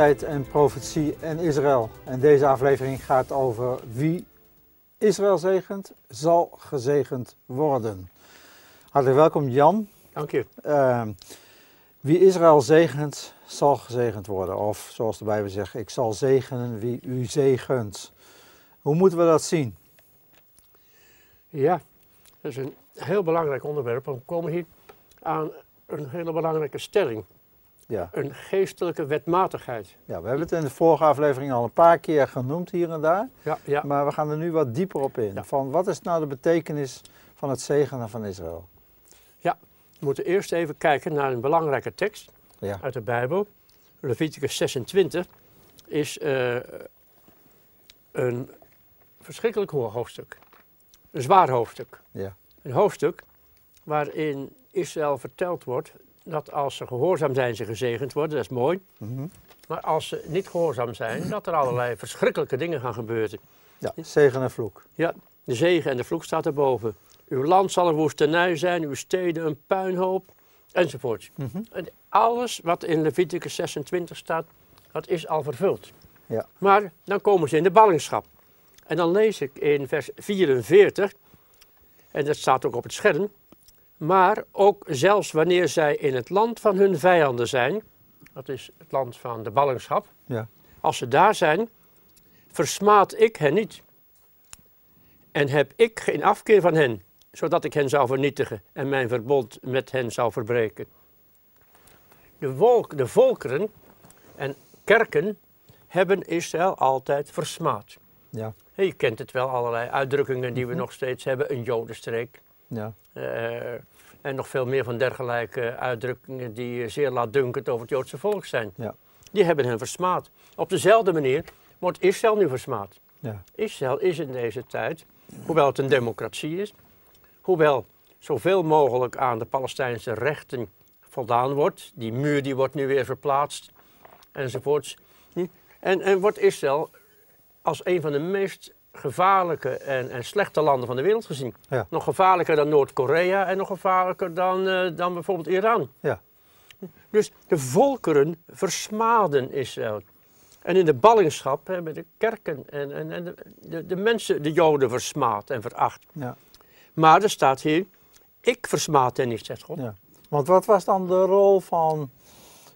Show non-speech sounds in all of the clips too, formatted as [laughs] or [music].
En profetie en Israël. En deze aflevering gaat over wie Israël zegent, zal gezegend worden. Hartelijk welkom Jan. Dank je. Uh, wie Israël zegent, zal gezegend worden. Of zoals de Bijbel zegt, ik zal zegenen wie u zegent. Hoe moeten we dat zien? Ja, dat is een heel belangrijk onderwerp. We komen hier aan een hele belangrijke stelling. Ja. Een geestelijke wetmatigheid. ja, we hebben het in de vorige aflevering al een paar keer genoemd hier en daar. Ja, ja. Maar we gaan er nu wat dieper op in. Ja. Van wat is nou de betekenis van het zegenen van Israël? We moeten eerst even kijken naar een belangrijke tekst Ja, uit de Bijbel. Leviticus 26 is eh, een verschrikkelijk hoofdstuk. Een zwaar hoofdstuk. ja, Een hoofdstuk waarin Israël verteld wordt dat als ze gehoorzaam zijn, ze gezegend worden. Dat is mooi. Mhm. Maar als ze niet gehoorzaam zijn, dat er allerlei verschrikkelijke dingen gaan gebeuren. ja. zegen en vloek. Ja, de zegen en de vloek staat erboven. Uw land zal een woestenij zijn, uw steden een puinhoop, enzovoort. Mhm. En alles wat in Leviticus 26 staat, dat is al vervuld. Ja. Maar dan komen ze in de ballingschap. En dan lees ik in vers 44, en dat staat ook op het scherm, maar ook zelfs wanneer zij in het land van hun vijanden zijn, dat is het land van de ballingschap, Ja. als ze daar zijn, versmaad ik hen niet. En heb ik geen afkeer van hen, zodat ik hen zou vernietigen en mijn verbond met hen zou verbreken. De, volk, de volkeren en kerken hebben Israël altijd versmaad. Ja, Je kent het wel, allerlei uitdrukkingen die we nog steeds hebben. Een jodenstreek, ja, eh, en nog veel meer van dergelijke uitdrukkingen die zeer laatdunkend over het Joodse volk zijn. Ja. Die hebben hen versmaad. Op dezelfde manier wordt Israël nu versmaad. ja, Israël is in deze tijd, hoewel het een democratie is, hoewel zoveel mogelijk aan de Palestijnse rechten voldaan wordt, die muur die wordt nu weer verplaatst, enzovoorts. En, en wordt Israël als een van de meest gevaarlijke en, en slechte landen van de wereld gezien. Ja. Nog gevaarlijker dan Noord-Korea en nog gevaarlijker dan, eh, dan bijvoorbeeld Iran. ja, Dus de volkeren versmaden Israël. En in de ballingschap hebben de kerken en, en, en de, de, de mensen de Joden versmaad en veracht. ja, Maar er staat hier, ik versmaad hen niet, zegt God. ja. Want wat was dan de rol van,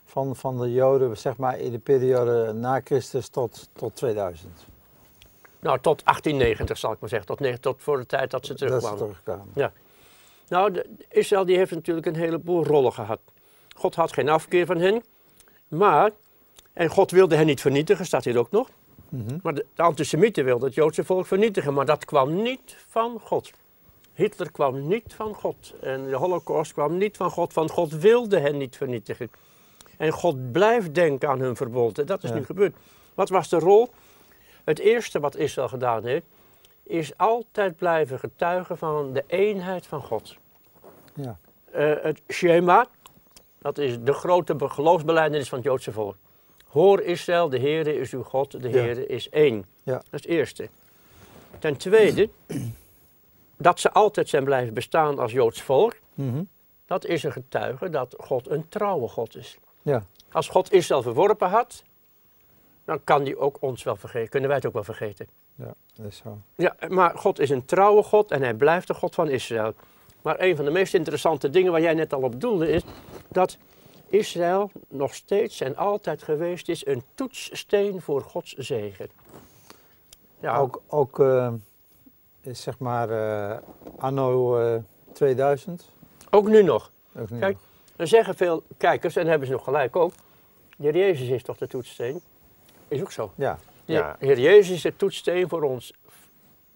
van, van de Joden, zeg maar, in de periode na Christus tot, tot 2000? Nou, tot 1890 zal ik maar zeggen, tot, tot voor de tijd dat ze Dat is terugkwamen. teruggekomen. Nou, de, Israël die heeft natuurlijk een heleboel rollen gehad. God had geen afkeer van hen, maar, en God wilde hen niet vernietigen, staat hier ook nog. Mhm. Maar de, de antisemieten wilden het Joodse volk vernietigen, maar dat kwam niet van God. Hitler kwam niet van God en de Holocaust kwam niet van God, want God wilde hen niet vernietigen. En God blijft denken aan hun verbond en dat is Ja. nu gebeurd. Wat was de rol? Het eerste wat Israël gedaan heeft, is altijd blijven getuigen van de eenheid van God. Ja, Eh, het Shema, dat is de grote be- geloofsbelijdenis van het Joodse volk. Hoor Israël, de Heere is uw God, de Ja. Heere is één. Ja. Dat is het eerste. Ten tweede, dat ze altijd zijn blijven bestaan als Joods volk. Mhm. Dat is een getuige dat God een trouwe God is. ja, Als God Israël verworpen had, dan kan hij ook ons wel vergeten. Kunnen wij het ook wel vergeten. ja, dat is zo. Ja, maar God is een trouwe God en hij blijft de God van Israël. Maar een van de meest interessante dingen waar jij net al op doelde is dat Israël nog steeds en altijd geweest is een toetssteen voor Gods zegen. Ja, Ook, ook eh, is zeg maar eh, anno eh, 2000. ook nu nog. Ook niet Kijk, nog. Dan zeggen veel kijkers, en hebben ze nog gelijk ook, de Jezus is toch de toetssteen? Is ook zo. Ja, Ja. Heer Jezus is de toetssteen voor ons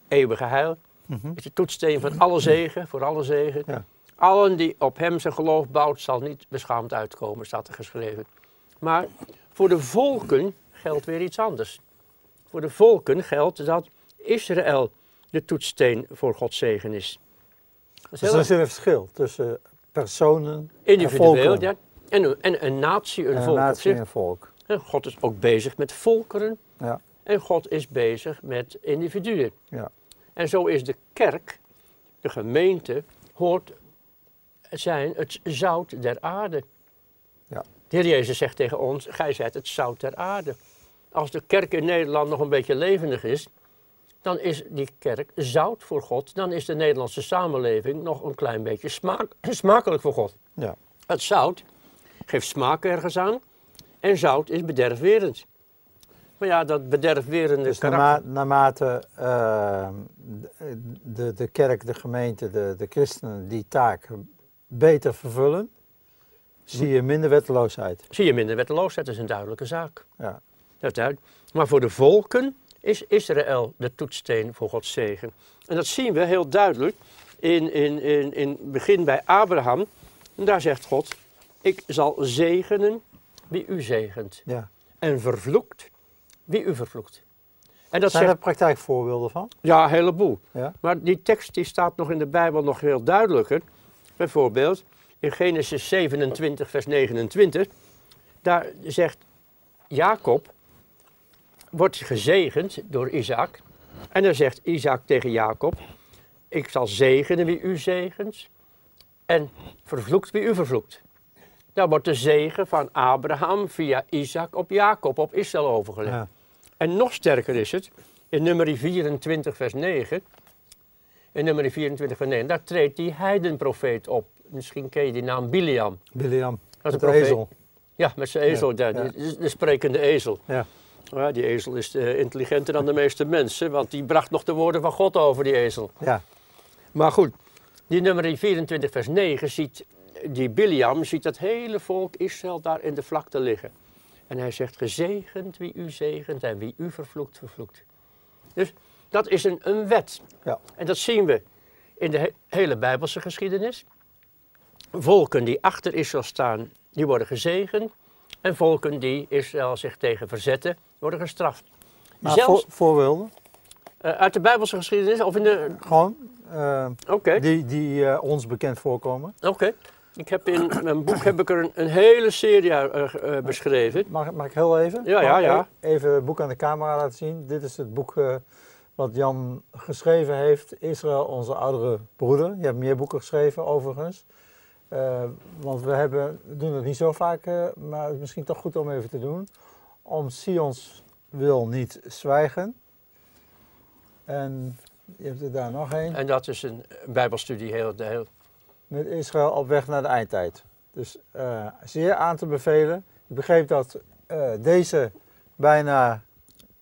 eeuwige heil. Mhm. is de toetssteen van alle zegen, voor alle zegen. Ja. Allen die op hem zijn geloof bouwt, zal niet beschaamd uitkomen, staat er geschreven. Maar voor de volken geldt weer iets anders. Voor de volken geldt dat Israël de toetssteen voor Gods zegen is. Dus er is een verschil tussen personen en individueel, volkeren. ja. En, een- en een natie, een en een volk op natie zich. en volk. En God is ook bezig met volkeren Ja, en God is bezig met individuen. ja, En zo is de kerk, de gemeente, hoort zijn het zout der aarde. Ja. De Heer Jezus zegt tegen ons, gij zijt het zout der aarde. Als de kerk in Nederland nog een beetje levendig is, dan is die kerk zout voor God. Dan is de Nederlandse samenleving nog een klein beetje smaak, smakelijk voor God. Ja. Het zout geeft smaak ergens aan en zout is bederfwerend. Maar ja, dat bederfwerende Dus karakter... naarma- naarmate eh, de, de kerk, de gemeente, de, de christenen die taak beter vervullen, zie je minder wetteloosheid. zie je minder wetteloosheid, dat is een duidelijke zaak. Ja. Dat is duidelijk. Maar voor de volken is Israël de toetssteen voor Gods zegen. En dat zien we heel duidelijk in, in, in, in het begin bij Abraham. En daar zegt God, ik zal zegenen wie u zegent. Ja. En vervloekt wie u vervloekt. En dat Zijn zegt, er praktijkvoorbeelden van? ja, een heleboel. Ja. Maar die tekst die staat nog in de Bijbel nog veel duidelijker. Bijvoorbeeld in Genesis 27, vers 29. Daar zegt Jacob, wordt gezegend door Isaac. En dan zegt Isaac tegen Jacob, ik zal zegenen wie u zegent en vervloekt wie u vervloekt. Daar wordt de zegen van Abraham via Isaac op Jacob, op Israël overgelegd. Ja. En nog sterker is het, in nummer 24 vers 9, in nummer 24 vers 9, daar treedt die heidenprofeet op. Misschien ken je die naam Biliam. Biliam, Dat is een profeet. ezel. Ja, met zijn ezel, Ja, ja, ja. De, de sprekende ezel. Ja. Ja, die ezel is eh, intelligenter dan de meeste mensen, want die bracht nog de woorden van God over, die ezel. Ja. Maar goed, die nummer 24 vers 9 ziet, die Biliam ziet dat hele volk Israël daar in de vlakte liggen. En hij zegt, gezegend wie u zegent en wie u vervloekt, vervloekt. Dus dat is een, een wet. Ja. En dat zien we in de he- hele Bijbelse geschiedenis. Volken die achter Israël staan, die worden gezegend. En volken die Israël zich tegen verzetten, worden gestraft. Maar Zelfs voor- voorbeelden, eh, uit de Bijbelse geschiedenis, of in de... gewoon, Oké. die, die eh, ons bekend voorkomen. Oké. Ik heb in mijn boek heb ik er een, een hele serie eh, eh, beschreven. Mag, mag ik heel even? Ja, ja, ja. e- Even het boek aan de camera laten zien. Dit is het boek eh, wat Jan geschreven heeft. Israël, onze oudere broeder. Je hebt meer boeken geschreven overigens. Want we, hebben, doen het niet zo vaak, maar het is misschien toch goed om even te doen. Om Sions wil niet zwijgen. En je hebt er daar nog een. En dat is een bijbelstudie heel, heel Met Israël op weg naar de eindtijd. Dus eh, zeer aan te bevelen. Ik begreep dat eh, deze bijna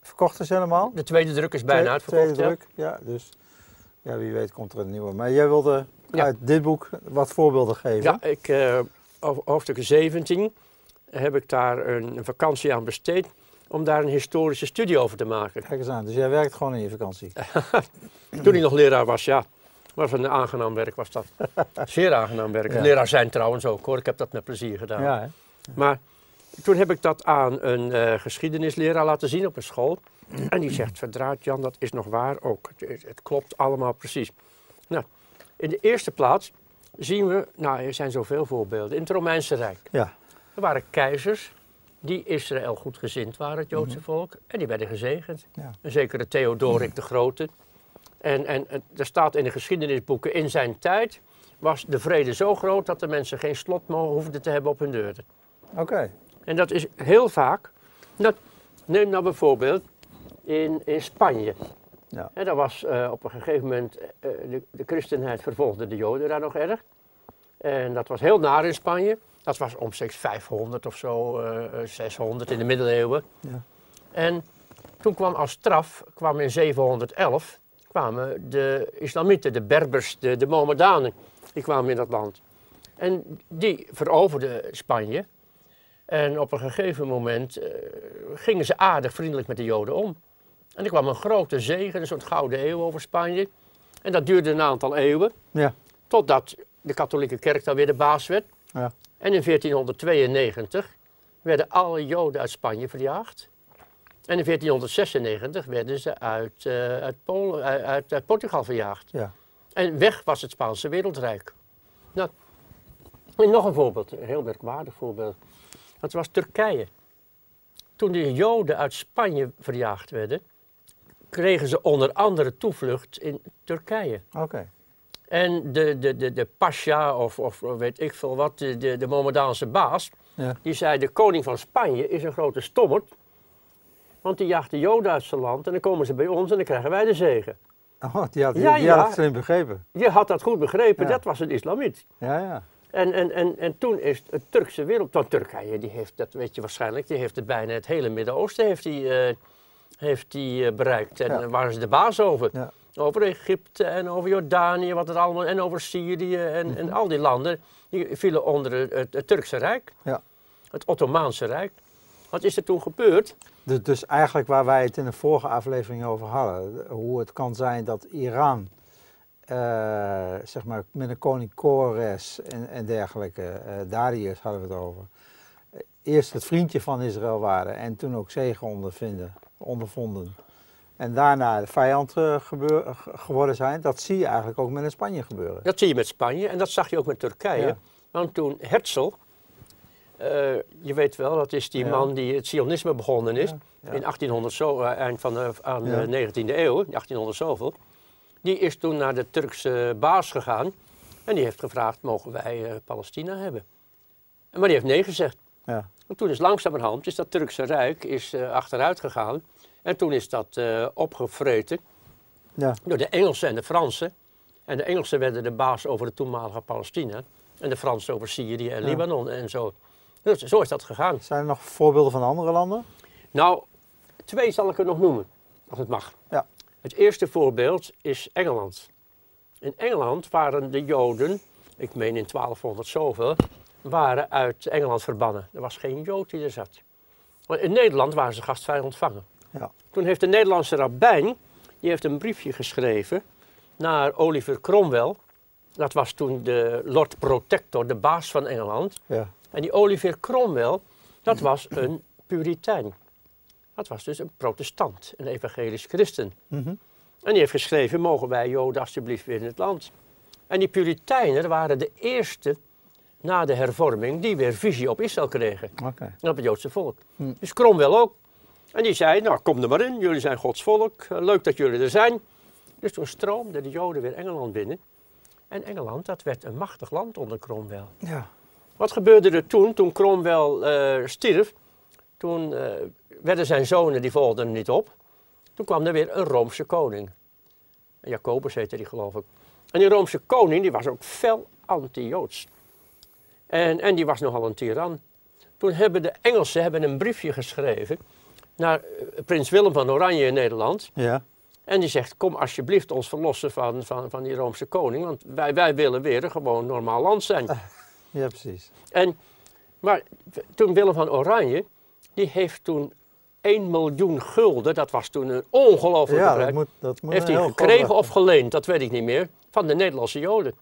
verkocht is helemaal. De tweede druk is bijna uitverkocht. Tweede druk, ja. Dus ja, wie weet komt er een nieuwe. Maar jij wilde Ja. uit dit boek wat voorbeelden geven. Ja, ja ik, over hoofdstuk 17 heb ik daar een, een vakantie aan besteed om daar een historische studie over te maken. Kijk eens aan. Dus jij werkt gewoon in je vakantie. [laughs] Toen ik nog leraar was, ja. Was een aangenaam werk was dat. [laughs] Zeer aangenaam werk. Ja. Leraar zijn trouwens ook hoor, ik heb dat met plezier gedaan. Ja? Maar toen heb ik dat aan een eh, geschiedenisleraar laten zien op een school. En die zegt, verdraad Jan, dat is nog waar ook. Het, het klopt allemaal precies. Nou, in de eerste plaats zien we, nou er zijn zoveel voorbeelden, in het Romeinse Rijk. ja. Er waren keizers die Israël goedgezind waren, het Joodse volk. En die werden gezegend. Ja. Een zekere Theodoric de Grote. En, en, er staat in de geschiedenisboeken, in zijn tijd was de vrede zo groot dat de mensen geen slot hoefden te hebben op hun deuren. Oké. En dat is heel vaak. Dat, neem nou bijvoorbeeld in, in Spanje. Ja. En daar was eh, op een gegeven moment, eh, de, de christenheid vervolgde de joden daar nog erg. En dat was heel naar in Spanje. Dat was omstreeks 500 of zo, eh, eh, 600 in de middeleeuwen. Ja. En toen kwam als straf, kwam in 711, kwamen de islamieten, de Berbers, de, de Mohammedanen, die kwamen in dat land. En die veroverden Spanje. En op een gegeven moment eh, gingen ze aardig vriendelijk met de Joden om. En er kwam een grote zegen, een soort gouden eeuw over Spanje. En dat duurde een aantal eeuwen, Ja. totdat de katholieke kerk daar weer de baas werd. Ja. En in 1492 werden alle Joden uit Spanje verjaagd. En in 1496 werden ze uit, eh, uit, Polen, uit, uit, Portugal verjaagd. Ja. En weg was het Spaanse wereldrijk. Nou, en nog een voorbeeld, een heel merkwaardig voorbeeld. Dat was Turkije. Toen de Joden uit Spanje verjaagd werden, kregen ze onder andere toevlucht in Turkije. Oké. En de, de, de, de pasha, of, of weet ik veel wat, de, de, de baas, Ja. die zei: De koning van Spanje is een grote stommerd. Want die uit zijn land en dan komen ze bij ons en dan krijgen wij de zegen. Oh, die had, die, Ja, die ja. het slim begrepen. Je had dat goed begrepen, Ja. dat was een islamiet. Ja, ja. En, en, en, en toen is het Turkse wereld, want Turkije, die heeft, dat weet je waarschijnlijk, die heeft het bijna het hele Midden-Oosten heeft die, eh, heeft die, eh, bereikt. En daar waren ze de baas over. Over Egypte en over Jordanië, wat het allemaal, en over Syrië en, en al die landen, die vielen onder het, het, het Turkse Rijk. Ja. Het Ottomaanse Rijk. Wat is er toen gebeurd? Dus, dus eigenlijk waar wij het in de vorige aflevering over hadden, hoe het kan zijn dat Iran, eh, zeg maar met een koning Kores en, en dergelijke, eh Darius hadden we het over, eerst het vriendje van Israël waren en toen ook zegen ondervinden, ondervonden. En daarna de vijand eh, gebeur- ge- geworden zijn, dat zie je eigenlijk ook met Spanje gebeuren. Dat zie je met Spanje en dat zag je ook met Turkije. Ja. Want toen Herzl, eh, je weet wel, dat is die Ja. man die het Sionisme begonnen is, Ja, ja. in 1800 zo, eh, eind van de aan Ja. de 19e eeuw, 1800 zoveel. Die is toen naar de Turkse baas gegaan en die heeft gevraagd, mogen wij eh, Palestina hebben? Maar die heeft nee gezegd. Ja. En toen is langzamerhand is dat Turkse Rijk is, achteruit gegaan. En toen is dat opgevreten door de Engelsen en de Fransen. En de Engelsen werden de baas over het toenmalige Palestina. En de Fransen over Syrië en. Libanon en zo. Dus zo is dat gegaan. Zijn er nog voorbeelden van andere landen? Nou, twee zal ik er nog noemen, als het mag. Ja. Het eerste voorbeeld is Engeland. In Engeland waren de Joden, ik meen in 1200 zoveel, waren uit Engeland verbannen. Er was geen Jood die er zat. Maar in Nederland waren ze gastvrij ontvangen. Ja. Toen heeft de Nederlandse rabbijn, die heeft een briefje geschreven naar Oliver Cromwell. Dat was toen de Lord Protector, de baas van Engeland. Ja. En die Oliver Cromwell, dat was een puritein. Dat was dus een protestant, een evangelisch christen. Mhm. En die heeft geschreven, mogen wij Joden alsjeblieft weer in het land. En die puriteinen waren de eerste na de hervorming die weer visie op Israël kregen. En op het Joodse volk. Hm. Dus Cromwell ook. En die zei, nou kom er maar in, jullie zijn Gods volk, eh, leuk dat jullie er zijn. Dus toen stroomden de Joden weer Engeland binnen. En Engeland, dat werd een machtig land onder Cromwell. Ja. Wat gebeurde er toen, toen Cromwell eh, stierf? Toen eh, werden zijn zonen, die volgden niet op. Toen kwam er weer een Roomse koning. Jacobus heette die geloof ik. En die Roomse koning, die was ook fel anti-Joods. En, en die was nogal een tiran. Toen hebben de Engelsen hebben een briefje geschreven naar eh, prins Willem van Oranje in Nederland. Ja. En die zegt, kom alsjeblieft ons verlossen van, van, van die Roomse koning. Want wij, wij willen weer een gewoon normaal land zijn. [laughs] Ja, precies. En, maar toen Willem van Oranje, die heeft toen 1 miljoen gulden, dat was toen een ongelooflijk Ja, dat bedrag, moet, dat moet heeft hij gekregen of geleend, dat weet ik niet meer, van de Nederlandse Joden.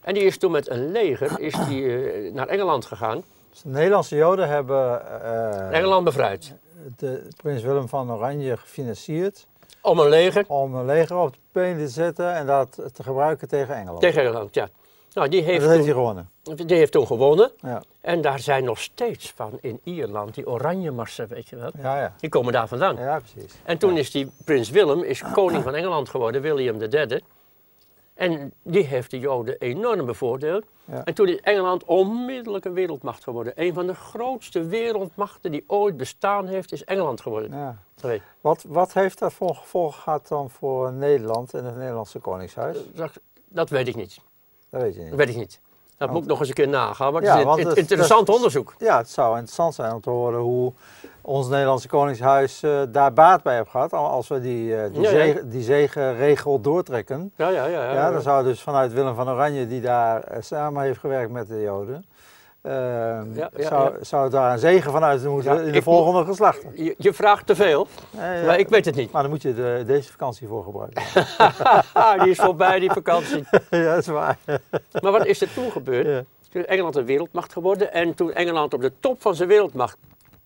En die is toen met een leger is die, eh, naar Engeland gegaan, Dus de Nederlandse Joden hebben eh, Engeland bevrijd. de, prins Willem van Oranje gefinancierd Om een leger om een leger op de been te zetten en dat te gebruiken tegen Engeland. tegen Engeland, ja. Nou, die heeft, dat heeft hij toen, gewonnen. die heeft toen gewonnen. Ja, En daar zijn nog steeds van in Ierland, die oranje marsen, weet je wel. ja, ja. Die komen daar vandaan. ja precies. En toen is die prins Willem is koning van Engeland geworden, William III. En die heeft de Joden enorm bevoordeeld. En toen is Engeland onmiddellijk een wereldmacht geworden. Een van de grootste wereldmachten die ooit bestaan heeft, is Engeland geworden. Wat, wat heeft dat voor gevolg gehad dan voor Nederland en het Nederlandse Koningshuis? Dat, dat weet ik niet. Dat weet je Dat niet. weet ik niet. Dat moet ik nog eens een keer nagaan. Maar het Ja, is want een het- interessant dat- onderzoek. Ja, het zou interessant zijn om te horen hoe ons Nederlandse Koningshuis eh, daar baat bij heeft gehad. Al- Als we die, eh die, Ja, die zegenregel doortrekken. Ja, ja, ja. ja, Ja, dan zou dus vanuit Willem van Oranje, die daar eh, samen heeft gewerkt met de Joden, Ja, ja, zou, zou daar een zegen vanuit moeten Ja, in de volgende geslachten. Je, je vraagt te veel, maar ik weet het niet. Maar dan moet je de, deze vakantie voor gebruiken. [laughs] die is voorbij, die vakantie. [laughs] ja, dat is waar. Maar wat is er toen gebeurd? Toen is Engeland een wereldmacht geworden. En toen Engeland op de top van zijn wereldmacht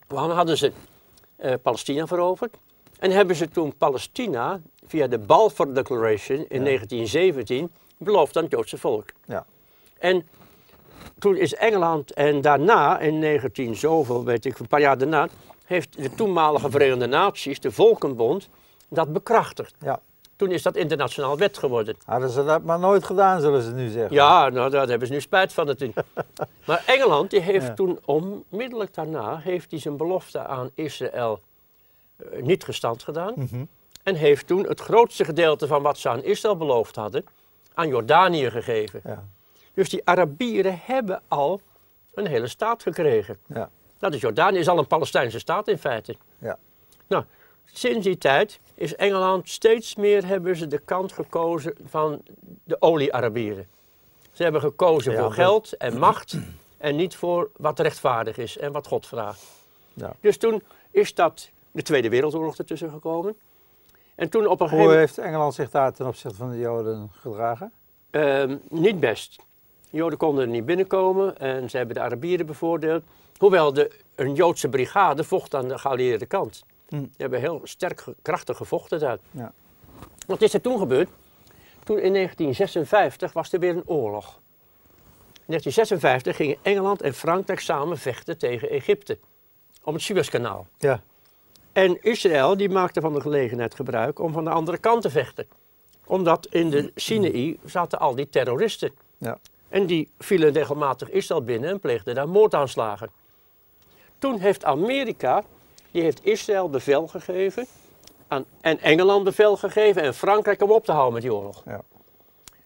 kwam, hadden ze eh, Palestina veroverd. En hebben ze toen Palestina via de Balfour Declaration in 1917 beloofd aan het Joodse volk. Ja. En toen is Engeland en daarna, in 19 zoveel, weet ik, een paar jaar daarna, heeft de toenmalige Verenigde Naties, de Volkenbond, dat bekrachtigd. Ja. Toen is dat internationaal wet geworden. Hadden ze dat maar nooit gedaan, zullen ze nu zeggen. Ja, nou daar hebben ze nu spijt van natuurlijk. [laughs] maar Engeland die heeft Ja. toen onmiddellijk daarna heeft hij zijn belofte aan Israël eh, niet gestand gedaan. Mhm. En heeft toen het grootste gedeelte van wat ze aan Israël beloofd hadden aan Jordanië gegeven. Ja. Dus die Arabieren hebben al een hele staat gekregen. Ja. Dat is Jordanië, is al een Palestijnse staat in feite. Ja. Nou, sinds die tijd is Engeland steeds meer hebben ze de kant gekozen van de olie-Arabieren. Ze hebben gekozen Ja, voor geld en macht [clears throat] en niet voor wat rechtvaardig is en wat God vraagt. Ja. Dus toen is dat de Tweede Wereldoorlog ertussen gekomen. En toen op een gegeven Hoe heeft Engeland zich daar ten opzichte van de Joden gedragen? Ehm, niet best. De Joden konden er niet binnenkomen en ze hebben de Arabieren bevoordeeld. Hoewel de, een Joodse brigade vocht aan de geallieerde kant. Hm. Die hebben heel sterk, krachtig gevochten daar. Ja. Wat is er toen gebeurd? Toen in 1956 was er weer een oorlog. In 1956 gingen Engeland en Frankrijk samen vechten tegen Egypte. Op het Suezkanaal. Ja. En Israël die maakte van de gelegenheid gebruik om van de andere kant te vechten. Omdat in de Sinaï zaten al die terroristen. Ja. En die vielen regelmatig Israël binnen en pleegden daar moordaanslagen. Toen heeft Amerika, die heeft Israël bevel gegeven aan, en Engeland bevel gegeven en Frankrijk om op te houden met die oorlog. Ja.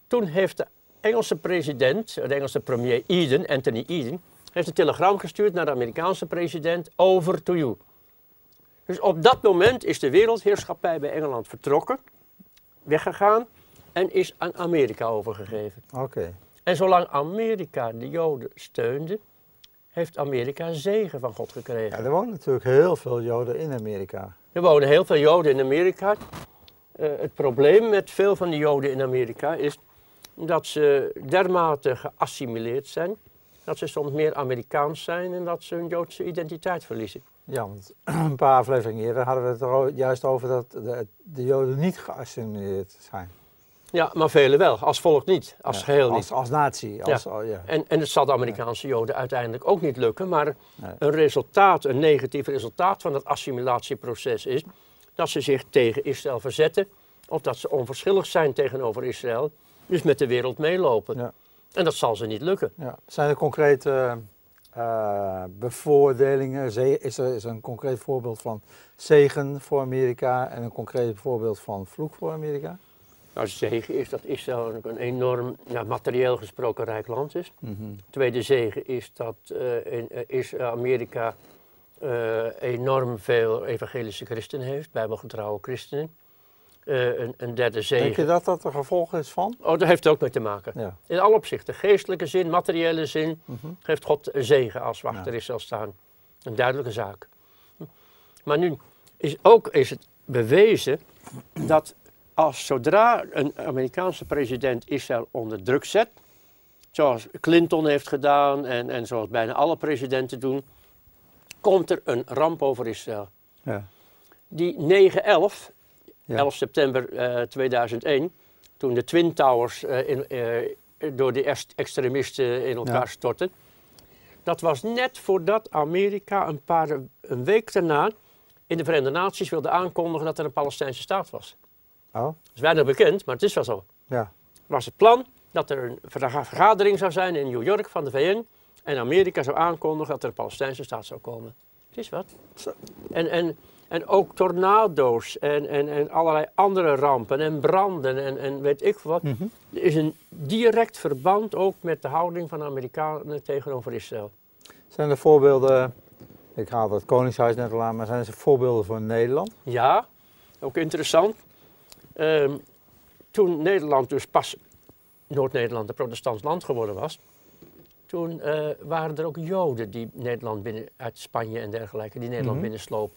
Toen heeft de Engelse president, de Engelse premier Eden, Anthony Eden, heeft een telegram gestuurd naar de Amerikaanse president over to you. Dus op dat moment is de wereldheerschappij bij Engeland vertrokken, weggegaan en is aan Amerika overgegeven. Oké. En zolang Amerika de Joden steunde, heeft Amerika zegen van God gekregen. Ja, er wonen natuurlijk heel veel Joden in Amerika. Er wonen heel veel Joden in Amerika. Eh, het probleem met veel van die Joden in Amerika is dat ze dermate geassimileerd zijn, dat ze soms meer Amerikaans zijn en dat ze hun Joodse identiteit verliezen. Ja, want [clears throat] een paar afleveringen eerder hadden we het er juist over dat de, de Joden niet geassimileerd zijn. Ja, maar velen wel, als volk niet, als Ja, geheel als, niet. Als natie. Als, oh, ja. En, en het zal de Amerikaanse Joden uiteindelijk ook niet lukken, maar Nee. een resultaat, een negatief resultaat van het assimilatieproces is dat ze zich tegen Israël verzetten of dat ze onverschillig zijn tegenover Israël, dus met de wereld meelopen. Ja. En dat zal ze niet lukken. Ja. Zijn er concrete eh, bevoordelingen? Ze- Is er, is er een concreet voorbeeld van zegen voor Amerika en een concreet voorbeeld van vloek voor Amerika? Nou, zegen is dat Israël een enorm, nou, materieel gesproken rijk land is. Mhm. Tweede zegen is dat eh, in, eh, is Amerika eh, enorm veel evangelische christenen heeft, bijbelgetrouwe christenen. Een, een derde zegen. Denk je dat dat een gevolg is van? Oh, daar heeft het ook mee te maken. Ja. In alle opzichten, geestelijke zin, materiële zin, Mhm. geeft God een zegen als we achter Ja. Israël staan. Een duidelijke zaak. Maar nu is ook is het bewezen dat als zodra een Amerikaanse president Israël onder druk zet, zoals Clinton heeft gedaan en, en zoals bijna alle presidenten doen, komt er een ramp over Israël. Ja. Die 9-11, Ja. 11 september eh, 2001, toen de Twin Towers eh, in, eh, door de extremisten in elkaar Ja. stortten. Dat was net voordat Amerika een, paar, een week daarna in de Verenigde Naties wilde aankondigen dat er een Palestijnse staat was. Oh, Dat is weinig bekend, maar het is wel zo. ja. was het plan dat er een verga- vergadering zou zijn in New York van de VN en Amerika zou aankondigen dat er een Palestijnse staat zou komen. Het is wat. En, en, en ook tornado's en, en, en allerlei andere rampen en branden en, en weet ik wat. Mhm. Er is een direct verband ook met de houding van de Amerikanen tegenover Israël. Zijn er voorbeelden, ik haal het Koningshuis net al aan, maar zijn er voorbeelden voor Nederland? Ja, ook interessant. Ehm, toen Nederland dus pas Noord-Nederland een protestants land geworden was, toen eh, waren er ook Joden die Nederland binnen, uit Spanje en dergelijke, die Nederland Mhm. binnenslopen.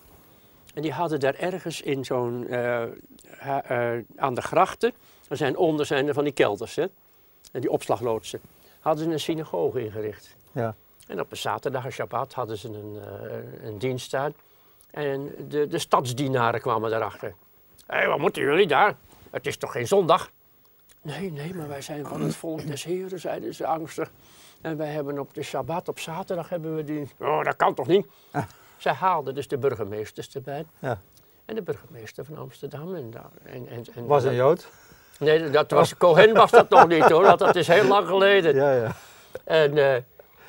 En die hadden daar ergens in zo'n, eh, eh, aan de grachten, er zijn onder zijn er van die kelders, hè, en die opslagloodsen, hadden ze een synagoge ingericht. Ja. En op een zaterdag, een Shabbat, hadden ze een, een dienst daar. En de, de stadsdienaren kwamen daarachter. Hé, wat moeten jullie daar? Het is toch geen zondag? Nee, nee, maar wij zijn van het volk des Heren, zeiden ze angstig. En wij hebben op de Shabbat, op zaterdag hebben we dienst. Oh, dat kan toch niet? Ah. Zij haalden dus de burgemeesters erbij. Ja. En de burgemeester van Amsterdam. En, daar- en, en, en, Was een Jood? Nee, dat was, Cohen was dat nog niet hoor, dat, dat is heel lang geleden. Ja, ja. En, eh,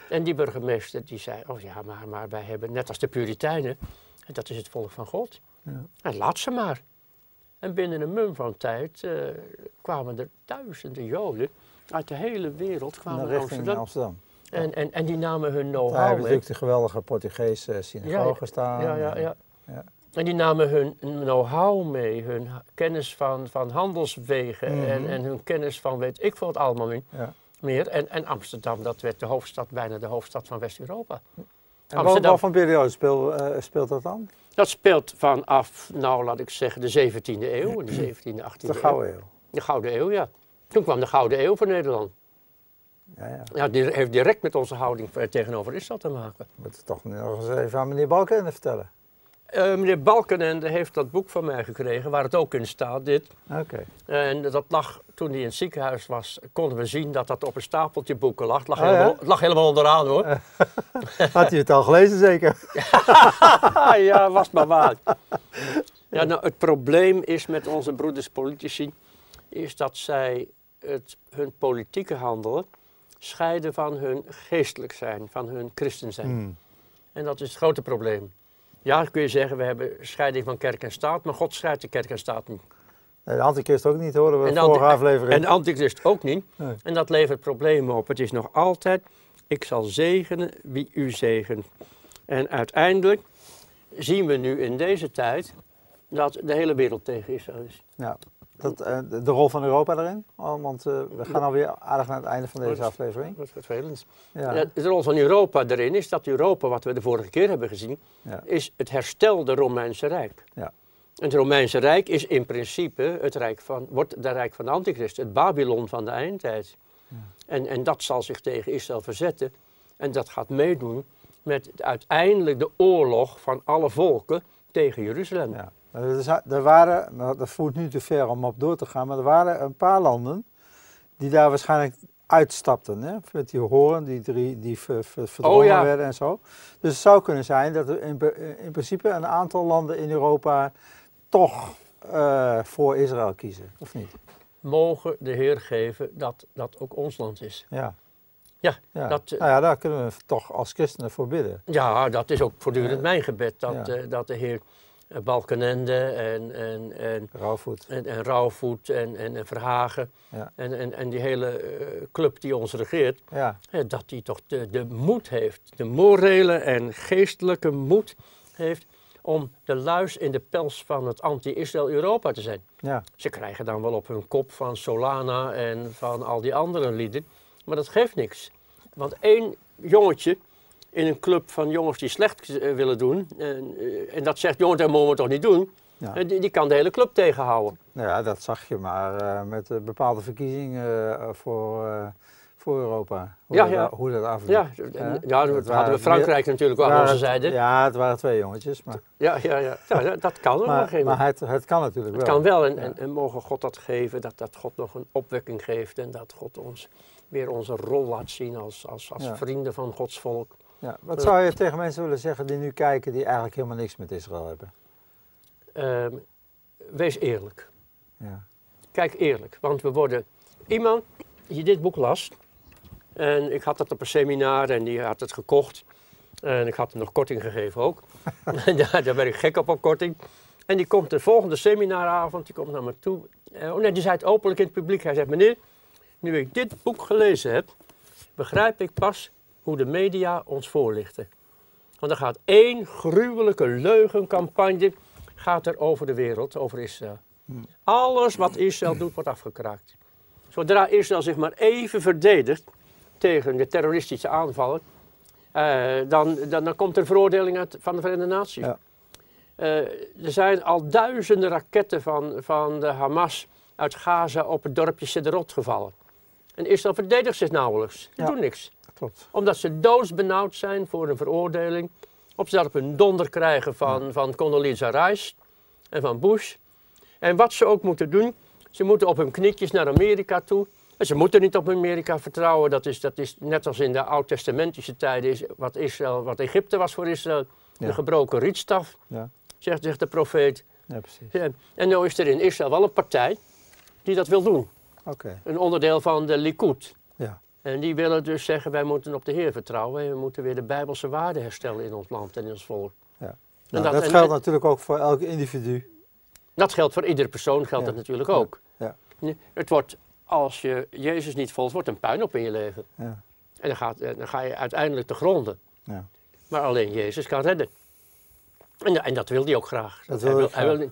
en die burgemeester die zei, oh ja, maar, maar wij hebben net als de Puritijnen, en dat is het volk van God. Ja. En laat ze maar. En binnen een mum van tijd eh, kwamen er duizenden Joden uit de hele wereld kwamen Naar Amsterdam. Amsterdam. En, en, en die namen hun Daar know-how hebben we mee. natuurlijk de geweldige Portugese synagoge staan. Ja, ja, ja. Ja. En die namen hun know-how mee, hun kennis van, van handelswegen en, Mhm. en hun kennis van weet ik veel wat allemaal meer. Ja. meer. En, en Amsterdam, dat werd de hoofdstad, bijna de hoofdstad van West-Europa. En Amsterdam. wat voor periode speel, eh, speelt dat dan? Dat speelt vanaf, nou laat ik zeggen, de 17e eeuw, de 17e, 18e De Gouden Eeuw. De Gouden Eeuw, ja. Toen kwam de Gouden Eeuw voor Nederland. Ja, ja. Ja, die heeft direct met onze houding eh, tegenover Israël te maken. We moeten toch nog eens even aan meneer Balken vertellen. Eh, meneer Balkenende heeft dat boek van mij gekregen, waar het ook in staat, dit. Oké. En dat lag, toen hij in het ziekenhuis was, konden we zien dat dat op een stapeltje boeken lag. Het lag, Oh, lag helemaal onderaan hoor. [laughs] Had hij het al gelezen zeker? [laughs] ja, was maar waar. Ja, nou, het probleem is met onze broeders politici, is dat zij het, hun politieke handelen scheiden van hun geestelijk zijn, van hun christen zijn. Hmm. En dat is het grote probleem. Ja, kun je zeggen, we hebben scheiding van kerk en staat, maar God scheidt de kerk en staat niet. Nee, de antichrist ook niet, horen we En in de vorige aflevering. En de antichrist ook niet. Nee. En dat levert problemen op. Het is nog altijd, ik zal zegenen wie u zegent. En uiteindelijk zien we nu in deze tijd dat de hele wereld tegen Israël is. Ja. Dat, eh, de, de rol van Europa daarin? Oh, want eh, we gaan alweer aardig naar het einde van deze dat is- aflevering. Vervelend. Ja. Ja, De rol van Europa erin is dat Europa, wat we de vorige keer hebben gezien, Ja. is het herstelde Romeinse Rijk. Het Romeinse Rijk is in principe het Rijk van, wordt de Rijk van de Antichrist, het Babylon van de eindtijd. En, en dat zal zich tegen Israël verzetten. En dat gaat meedoen met uiteindelijk de oorlog van alle volken tegen Jeruzalem. Ja. Er, is- er waren, nou, dat voert nu te ver om op door te gaan, maar er waren een paar landen die daar waarschijnlijk uitstapten. Hè? Met die horen, die, drie, die ver, ver- verdrongen Oh, ja. werden en zo. Dus het zou kunnen zijn dat er in, in principe een aantal landen in Europa toch eh, voor Israël kiezen, of niet? Mogen de Heer geven dat dat ook ons land is. Ja. Ja, ja. dat, eh, nou ja, daar kunnen we toch als christenen voor bidden. Ja, dat is ook voortdurend mijn gebed. Dat, Ja. eh, dat de heer Balkenende en, en, en, Rauwvoet. en, en Rauwvoet en, en, en Verhagen Ja. en, en, en die hele eh, club die ons regeert, Ja. dat die toch de, de moed heeft, de morele en geestelijke moed heeft om de luis in de pels van het anti-Israël Europa te zijn. Ja. Ze krijgen dan wel op hun kop van Solana en van al die andere lieden. Maar dat geeft niks. Want één jongetje in een club van jongens die slecht eh, willen doen. En, eh, en dat zegt, jongens, dat mogen we toch niet doen. Ja. eh, Die, die kan de hele club tegenhouden. Nou ja, dat zag je maar met bepaalde verkiezingen voor, voor Europa. Hoe, Ja, dat, ja. hoe dat afliep. Ja, ja, Het dat hadden waren we Frankrijk natuurlijk wel aan onze zijde. Ja, Ja, het waren twee jongetjes, maar, ja, ja. ja, dat- dat kan er maar, gegeven maar moment. het, het kan natuurlijk Het wel. kan wel en, Ja. en, en mogen God dat geven, dat, dat God nog een opwekking geeft en dat God ons weer onze rol laat zien als, als, als Ja. vrienden van Gods volk. Ja. Wat zou je tegen mensen willen zeggen die nu kijken die eigenlijk helemaal niks met Israël hebben? Ehm, wees eerlijk. Ja. Kijk eerlijk, want we worden iemand die dit boek las. En ik had dat op een seminar en die had het gekocht. En ik had hem nog korting gegeven ook. [laughs] [laughs] Daar, daar ben ik gek op op korting. En die komt de volgende seminaravond, die komt naar me toe. Eh, oh nee, die zei het openlijk in het publiek. Hij zegt, meneer, nu ik dit boek gelezen heb, begrijp ik pas hoe de media ons voorlichten. Want er gaat één gruwelijke leugencampagne gaat er over de wereld, over Israël. Alles wat Israël doet, wordt afgekraakt. Zodra Israël zich maar even verdedigt tegen de terroristische aanvallen, eh, dan, dan, dan komt er veroordeling uit van de Verenigde Naties. Ja. Eh, er zijn al duizenden raketten van, van de Hamas uit Gaza op het dorpje Sederot gevallen. En Israël verdedigt zich nauwelijks. Ze Ja. doen niks. Klopt. Omdat ze doodsbenauwd zijn voor een veroordeling. Of ze op hun donder krijgen van, van Condoleezza Rice en van Bush. En wat ze ook moeten doen, ze moeten op hun knietjes naar Amerika toe. En ze moeten niet op Amerika vertrouwen. Dat is, dat is net als in de oud-testamentische tijden, is wat, Israël, wat Egypte was voor Israël. Ja. De gebroken rietstaf, Ja. zegt, zegt de profeet. Ja, precies. En nu is er in Israël wel een partij die dat wil doen. Een onderdeel van de Likud. Ja. En die willen dus zeggen, wij moeten op de Heer vertrouwen. En we moeten weer de bijbelse waarden herstellen in ons land en in ons volk. Ja. En Nou, dat, en- geldt natuurlijk ook voor elk individu. Dat geldt voor iedere persoon, geldt Ja. dat natuurlijk ook. Ja. Het wordt, als je Jezus niet volgt, wordt een puinhoop in je leven. Ja. En dan, gaat, eh, dan ga je uiteindelijk te gronden. Ja. Maar alleen Jezus kan redden. En, en dat wil hij ook graag. Dat hij wil hij wil,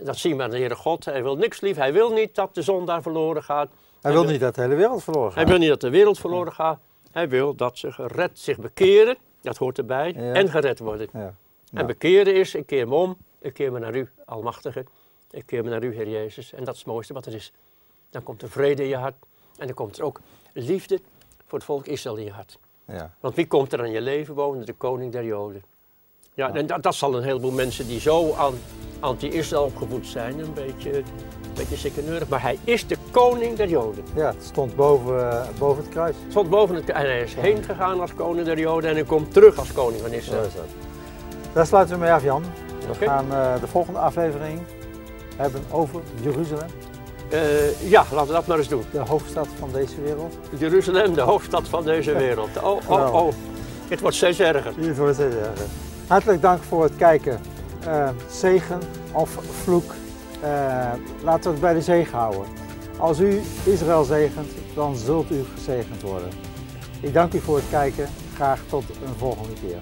dat zien we aan de Heere God. Hij wil niks lief. Hij wil niet dat de zondaar verloren gaat. Hij wil niet dat de hele wereld verloren gaat. Hij wil niet dat de wereld verloren gaat. Hij wil dat ze gered, zich bekeren. Dat hoort erbij. Ja. En gered worden. Ja. Ja. En bekeren is, ik keer me om. Ik keer me naar u, Almachtige. Ik keer me naar u, Heer Jezus. En dat is het mooiste wat er is. Dan komt er vrede in je hart. En dan komt er ook liefde voor het volk Israël in je hart. Ja. Want wie komt er aan je leven wonen? De koning der Joden. Ja, en dat, dat zal een heleboel mensen die zo aan, anti-Israël opgevoed zijn, een beetje, een beetje sikkeneurig. Maar hij is de koning der Joden. ja, het stond boven, eh, boven het kruis. Stond boven het, en hij is heen gegaan als koning der Joden en hij komt terug als koning van Zo Israël. is dat. Daar sluiten we mee af, Jan. We gaan eh, de volgende aflevering hebben over Jeruzalem, Eh, ja, laten we dat maar eens doen. de hoofdstad van deze wereld. Jeruzalem, de hoofdstad van deze wereld. Oh, oh, oh. Het wordt steeds erger. Hier voor het zeggen. Hartelijk dank voor het kijken. Eh, zegen of vloek, eh, laten we het bij de zegen houden. Als u Israël zegent, dan zult u gezegend worden. Ik dank u voor het kijken. Graag tot een volgende keer.